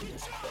Get